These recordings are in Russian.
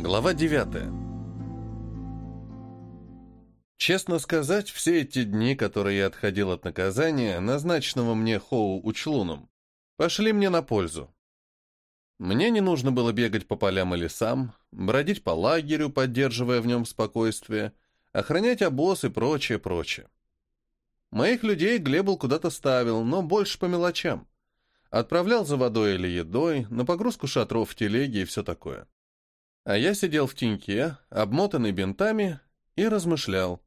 Глава 9. Честно сказать, все эти дни, которые я отходил от наказания, назначенного мне Хоу Учлуном, пошли мне на пользу. Мне не нужно было бегать по полям и лесам, бродить по лагерю, поддерживая в нем спокойствие, охранять обоз и прочее, прочее. Моих людей Глебл куда-то ставил, но больше по мелочам. Отправлял за водой или едой, на погрузку шатров в телеге и все такое. А я сидел в теньке, обмотанный бинтами, и размышлял.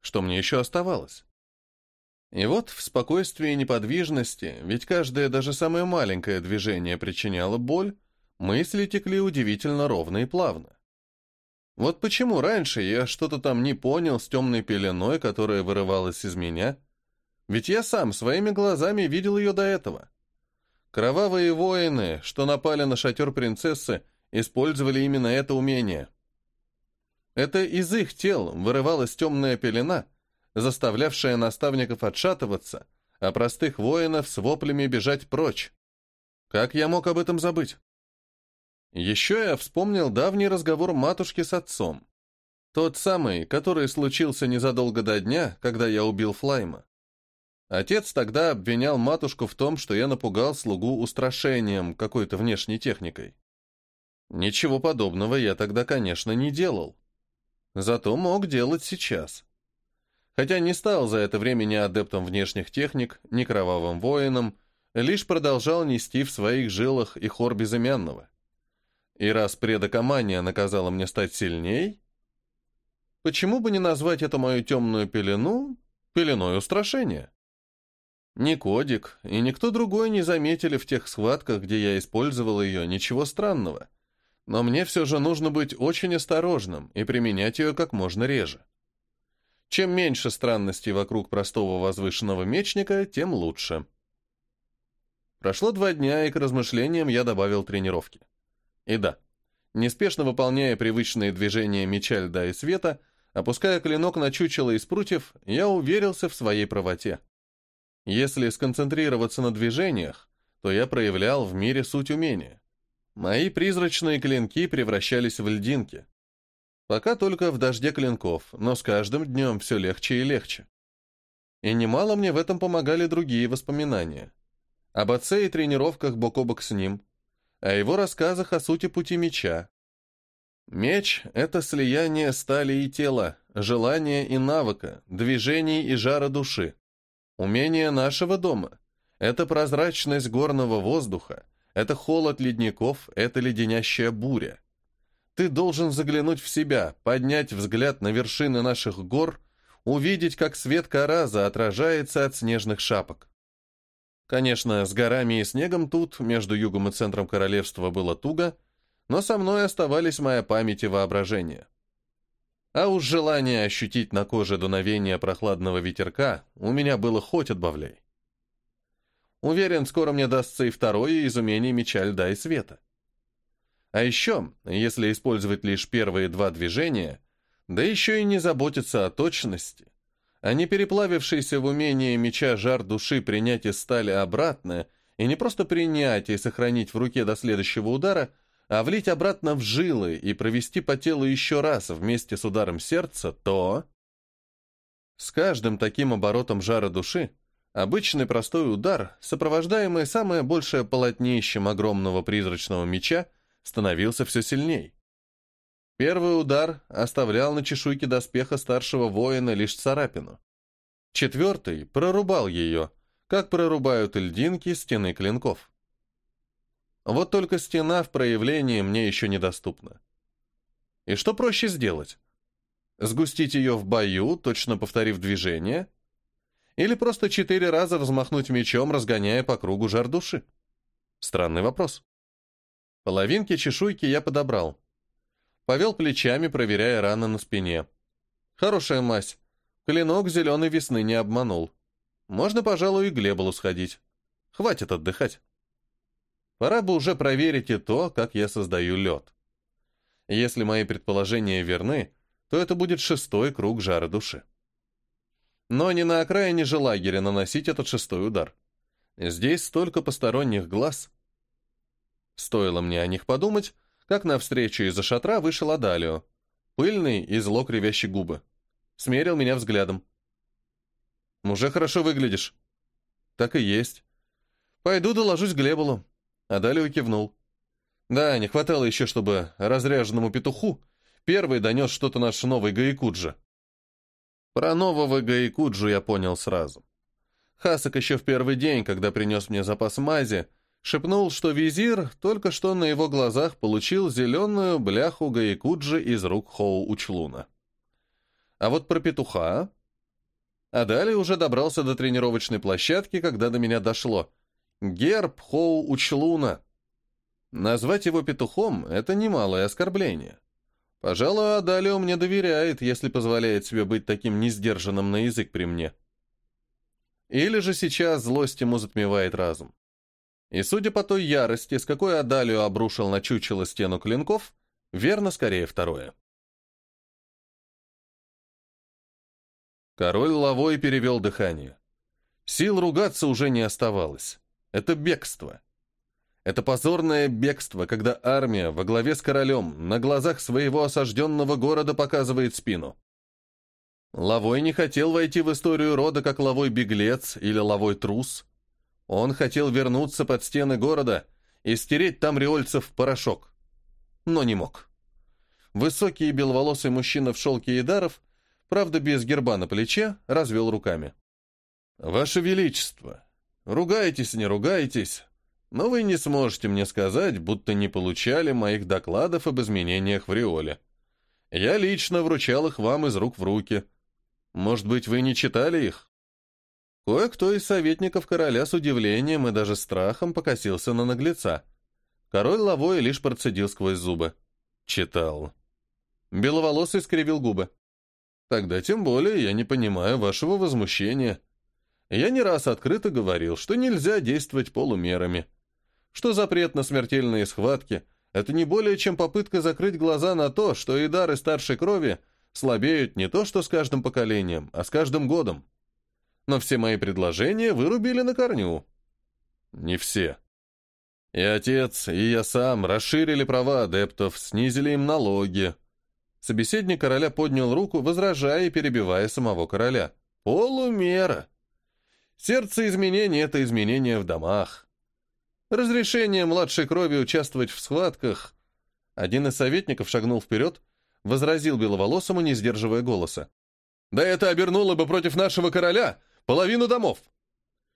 Что мне еще оставалось? И вот в спокойствии и неподвижности, ведь каждое, даже самое маленькое движение причиняло боль, мысли текли удивительно ровно и плавно. Вот почему раньше я что-то там не понял с темной пеленой, которая вырывалась из меня. Ведь я сам своими глазами видел ее до этого. Кровавые воины, что напали на шатер принцессы, использовали именно это умение. Это из их тел вырывалась темная пелена, заставлявшая наставников отшатываться, а простых воинов с воплями бежать прочь. Как я мог об этом забыть? Еще я вспомнил давний разговор матушки с отцом. Тот самый, который случился незадолго до дня, когда я убил Флайма. Отец тогда обвинял матушку в том, что я напугал слугу устрашением, какой-то внешней техникой. Ничего подобного я тогда, конечно, не делал. Зато мог делать сейчас. Хотя не стал за это время ни адептом внешних техник, ни кровавым воином, лишь продолжал нести в своих жилах и хор безымянного. И раз предокомания наказала мне стать сильней, почему бы не назвать эту мою темную пелену пеленой устрашения? Ни Кодик и никто другой не заметили в тех схватках, где я использовал ее, ничего странного. Но мне все же нужно быть очень осторожным и применять ее как можно реже. Чем меньше странностей вокруг простого возвышенного мечника, тем лучше. Прошло два дня, и к размышлениям я добавил тренировки. И да, неспешно выполняя привычные движения меча льда и света, опуская клинок на чучело из прутьев, я уверился в своей правоте. Если сконцентрироваться на движениях, то я проявлял в мире суть умения. Мои призрачные клинки превращались в льдинки. Пока только в дожде клинков, но с каждым днем все легче и легче. И немало мне в этом помогали другие воспоминания. Об отце и тренировках бок о бок с ним, о его рассказах о сути пути меча. Меч — это слияние стали и тела, желания и навыка, движений и жара души. Умение нашего дома — это прозрачность горного воздуха, это холод ледников, это леденящая буря. Ты должен заглянуть в себя, поднять взгляд на вершины наших гор, увидеть, как свет Караза отражается от снежных шапок. Конечно, с горами и снегом тут, между югом и центром королевства, было туго, но со мной оставались моя память и воображение. А уж желание ощутить на коже дуновение прохладного ветерка у меня было хоть отбавляй. Уверен, скоро мне дастся и второе изумение меча льда и света. А еще, если использовать лишь первые два движения, да еще и не заботиться о точности, а не переплавившийся в умение меча жар души принять из стали обратно, и не просто принять и сохранить в руке до следующего удара, а влить обратно в жилы и провести по телу еще раз вместе с ударом сердца, то... С каждым таким оборотом жара души обычный простой удар, сопровождаемый самое большее полотнищем огромного призрачного меча, становился все сильней. Первый удар оставлял на чешуйке доспеха старшего воина лишь царапину. Четвертый прорубал ее, как прорубают льдинки стены клинков. Вот только стена в проявлении мне еще недоступна. И что проще сделать? Сгустить ее в бою, точно повторив движение? Или просто четыре раза взмахнуть мечом, разгоняя по кругу жар души? Странный вопрос. Половинки чешуйки я подобрал. Повел плечами, проверяя раны на спине. Хорошая мазь. Клинок зеленой весны не обманул. Можно, пожалуй, и Глеболу сходить. Хватит отдыхать. Пора бы уже проверить и то, как я создаю лед. Если мои предположения верны, то это будет шестой круг жара души. Но не на окраине же лагеря наносить этот шестой удар. Здесь столько посторонних глаз. Стоило мне о них подумать, как навстречу из-за шатра вышел Адалио, пыльный и зло кривящий губы. Смерил меня взглядом. «Уже хорошо выглядишь». «Так и есть. Пойду доложусь Глебулу». Адалио кивнул. «Да, не хватало еще, чтобы разряженному петуху первый донес что-то наш новый Гаикуджа». Про нового Гаикуджу я понял сразу. Хасак еще в первый день, когда принес мне запас мази, шепнул, что визир только что на его глазах получил зеленую бляху Гаикуджи из рук Хоу Учлуна. А вот про петуха... А далее уже добрался до тренировочной площадки, когда до меня дошло. Герб Хоу Учлуна. Назвать его петухом — это немалое оскорбление. Пожалуй, Адалио мне доверяет, если позволяет себе быть таким несдержанным на язык при мне. Или же сейчас злость ему затмевает разум. И судя по той ярости, с какой Адалию обрушил на чучело стену клинков, верно скорее второе. Король Лавой перевел дыхание. Сил ругаться уже не оставалось. Это бегство. Это позорное бегство, когда армия во главе с королем на глазах своего осажденного города показывает спину. Лавой не хотел войти в историю рода как лавой беглец или лавой трус. Он хотел вернуться под стены города и стереть там риольцев в порошок. Но не мог. Высокий беловолосый мужчина в шелке Идаров, правда без герба на плече, развел руками. «Ваше Величество, ругайтесь, не ругайтесь, но вы не сможете мне сказать, будто не получали моих докладов об изменениях в Риоле. Я лично вручал их вам из рук в руки». Может быть, вы не читали их?» Кое-кто из советников короля с удивлением и даже страхом покосился на наглеца. Король Лавой лишь процедил сквозь зубы. «Читал». Беловолосый скривил губы. «Тогда тем более я не понимаю вашего возмущения. Я не раз открыто говорил, что нельзя действовать полумерами. Что запрет на смертельные схватки — это не более чем попытка закрыть глаза на то, что и дары старшей крови — слабеют не то что с каждым поколением, а с каждым годом. Но все мои предложения вырубили на корню. Не все. И отец, и я сам расширили права адептов, снизили им налоги. Собеседник короля поднял руку, возражая и перебивая самого короля. Полумера. Сердце изменений — это изменения в домах. Разрешение младшей крови участвовать в схватках. Один из советников шагнул вперед, — возразил Беловолосому, не сдерживая голоса. «Да это обернуло бы против нашего короля половину домов!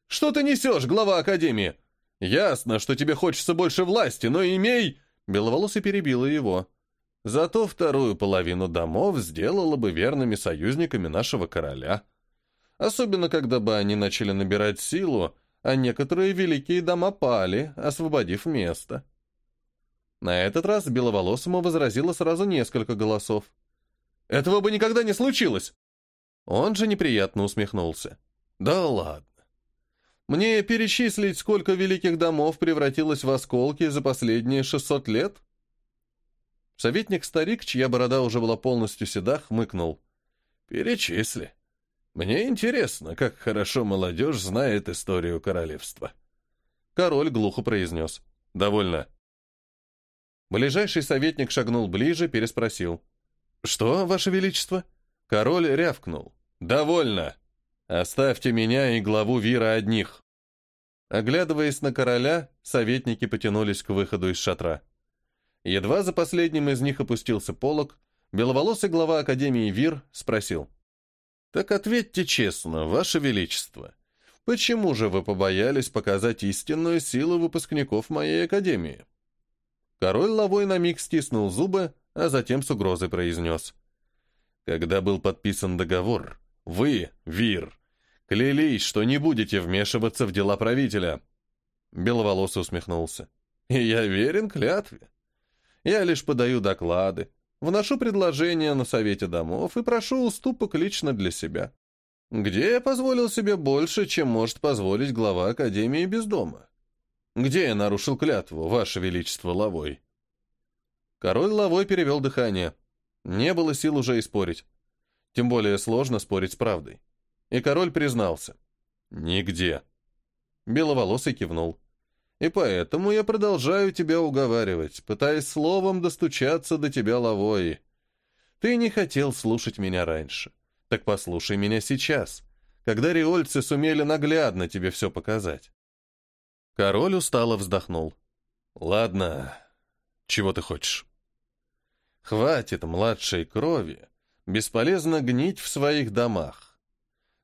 Что ты несешь, глава Академии? Ясно, что тебе хочется больше власти, но имей...» Беловолосый перебила его. «Зато вторую половину домов сделала бы верными союзниками нашего короля. Особенно, когда бы они начали набирать силу, а некоторые великие дома пали, освободив место». На этот раз Беловолосому возразило сразу несколько голосов. «Этого бы никогда не случилось!» Он же неприятно усмехнулся. «Да ладно. Мне перечислить, сколько великих домов превратилось в осколки за последние 600 лет?» Советник-старик, чья борода уже была полностью седа, хмыкнул. «Перечисли. Мне интересно, как хорошо молодежь знает историю королевства». Король глухо произнес. «Довольно. Ближайший советник шагнул ближе, переспросил. «Что, Ваше Величество?» Король рявкнул. «Довольно! Оставьте меня и главу Вира одних!» Оглядываясь на короля, советники потянулись к выходу из шатра. Едва за последним из них опустился полог, беловолосый глава Академии Вир спросил. «Так ответьте честно, Ваше Величество, почему же вы побоялись показать истинную силу выпускников моей Академии?» Король Лавой на миг стиснул зубы, а затем с угрозой произнес. «Когда был подписан договор, вы, Вир, клялись, что не будете вмешиваться в дела правителя». Беловолосый усмехнулся. «И я верен клятве. Я лишь подаю доклады, вношу предложения на совете домов и прошу уступок лично для себя. Где я позволил себе больше, чем может позволить глава Академии без дома? Где я нарушил клятву, Ваше Величество Лавой?» Король Лавой перевел дыхание. Не было сил уже и спорить. Тем более сложно спорить с правдой. И король признался. «Нигде». Беловолосый кивнул. И поэтому я продолжаю тебя уговаривать, пытаясь словом достучаться до тебя лавой. Ты не хотел слушать меня раньше. Так послушай меня сейчас, когда риольцы сумели наглядно тебе все показать. Король устало вздохнул. Ладно, чего ты хочешь? Хватит младшей крови, бесполезно гнить в своих домах.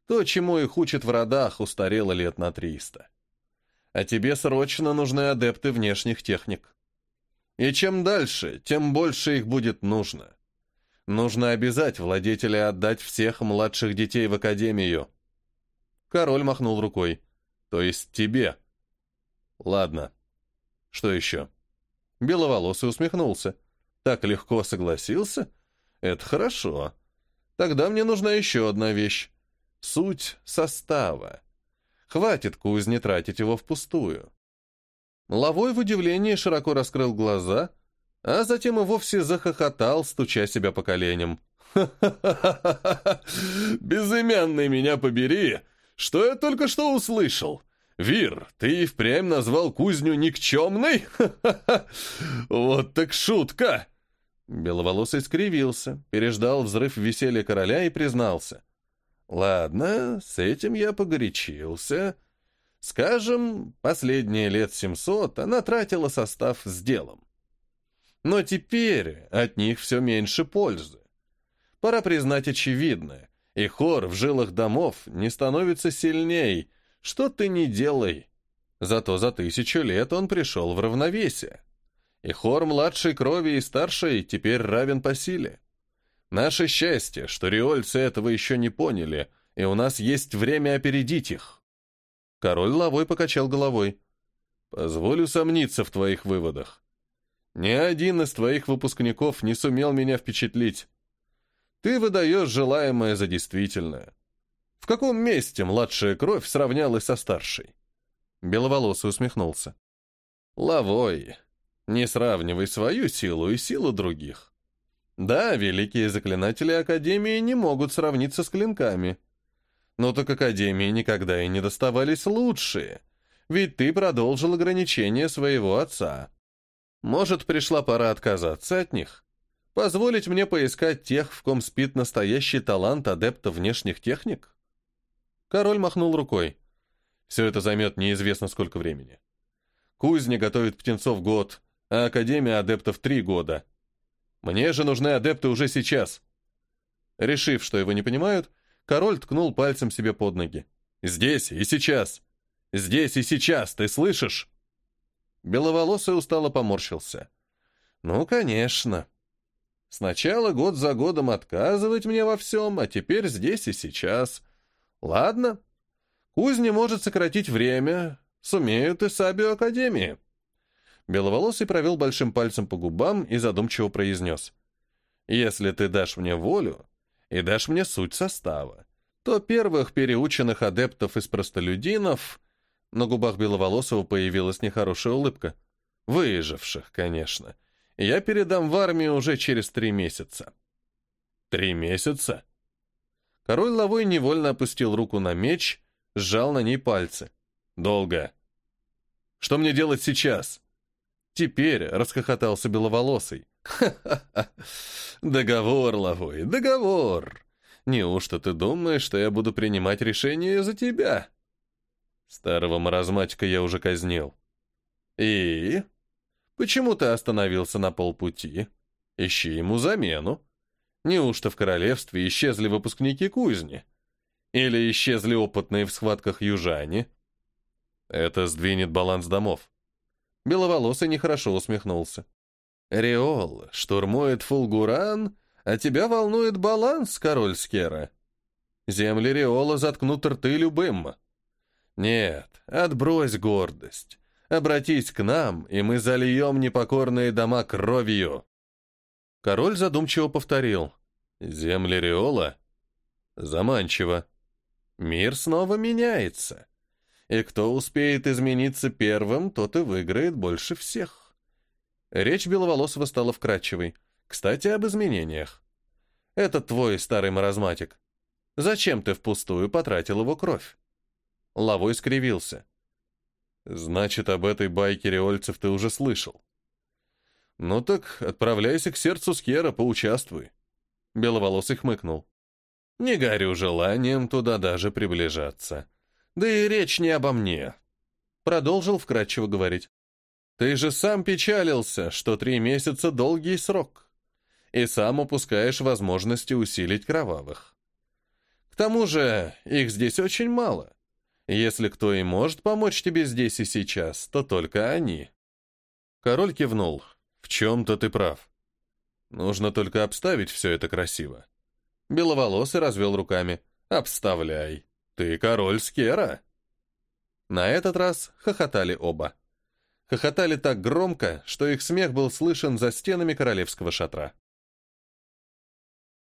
То, чему их учат в родах, устарело лет на триста а тебе срочно нужны адепты внешних техник. И чем дальше, тем больше их будет нужно. Нужно обязать владетеля отдать всех младших детей в академию. Король махнул рукой. То есть тебе. Ладно. Что еще? Беловолосый усмехнулся. Так легко согласился? Это хорошо. Тогда мне нужна еще одна вещь. Суть состава. Хватит кузни тратить его впустую. Ловой в удивлении широко раскрыл глаза, а затем и вовсе захохотал, стуча себя по коленям. «Ха-ха-ха! Безымянный меня побери! Что я только что услышал? Вир, ты и впрямь назвал кузню никчемной? Ха-ха-ха! Вот так шутка!» Беловолосый скривился, переждал взрыв веселья короля и признался. Ладно, с этим я погорячился. Скажем, последние лет семьсот она тратила состав с делом. Но теперь от них все меньше пользы. Пора признать очевидное. И хор в жилах домов не становится сильней. Что ты не делай. Зато за тысячу лет он пришел в равновесие. И хор младшей крови и старшей теперь равен по силе. Наше счастье, что риольцы этого еще не поняли, и у нас есть время опередить их. Король Лавой покачал головой. Позволю сомниться в твоих выводах. Ни один из твоих выпускников не сумел меня впечатлить. Ты выдаешь желаемое за действительное. В каком месте младшая кровь сравнялась со старшей? Беловолосый усмехнулся. Лавой, не сравнивай свою силу и силу других. Да, великие заклинатели Академии не могут сравниться с клинками. Но так Академии никогда и не доставались лучшие, ведь ты продолжил ограничения своего отца. Может, пришла пора отказаться от них? Позволить мне поискать тех, в ком спит настоящий талант адепта внешних техник? Король махнул рукой. Все это займет неизвестно сколько времени. Кузня готовит птенцов год, а Академия адептов три года — мне же нужны адепты уже сейчас. Решив, что его не понимают, король ткнул пальцем себе под ноги. Здесь и сейчас. Здесь и сейчас, ты слышишь? Беловолосый устало поморщился. Ну, конечно. Сначала год за годом отказывать мне во всем, а теперь здесь и сейчас. Ладно. Кузня может сократить время, сумеют и Сабио Академии. Беловолосый провел большим пальцем по губам и задумчиво произнес. «Если ты дашь мне волю и дашь мне суть состава, то первых переученных адептов из простолюдинов...» На губах Беловолосого появилась нехорошая улыбка. «Выживших, конечно. Я передам в армию уже через три месяца». «Три месяца?» Король Лавой невольно опустил руку на меч, сжал на ней пальцы. «Долго. Что мне делать сейчас?» Теперь расхохотался беловолосый. «Ха-ха-ха! Договор, Лавой, договор! Неужто ты думаешь, что я буду принимать решение за тебя?» Старого маразматика я уже казнил. «И? Почему ты остановился на полпути? Ищи ему замену. Неужто в королевстве исчезли выпускники кузни? Или исчезли опытные в схватках южане?» Это сдвинет баланс домов. Беловолосый нехорошо усмехнулся. «Риол штурмует Фулгуран, а тебя волнует баланс, король Скера. Земли Риола заткнут рты любым. Нет, отбрось гордость. Обратись к нам, и мы зальем непокорные дома кровью». Король задумчиво повторил. «Земли Риола? Заманчиво. Мир снова меняется и кто успеет измениться первым, тот и выиграет больше всех. Речь Беловолосова стала вкрадчивой. Кстати, об изменениях. Это твой старый маразматик. Зачем ты впустую потратил его кровь? Лавой скривился. Значит, об этой байке Риольцев ты уже слышал. Ну так отправляйся к сердцу Скера, поучаствуй. Беловолосый хмыкнул. Не горю желанием туда даже приближаться. Да и речь не обо мне. Продолжил вкратчиво говорить. Ты же сам печалился, что три месяца — долгий срок. И сам упускаешь возможности усилить кровавых. К тому же их здесь очень мало. Если кто и может помочь тебе здесь и сейчас, то только они. Король кивнул. В чем-то ты прав. Нужно только обставить все это красиво. Беловолосый развел руками. «Обставляй. Ты король Скера». На этот раз хохотали оба. Хохотали так громко, что их смех был слышен за стенами королевского шатра.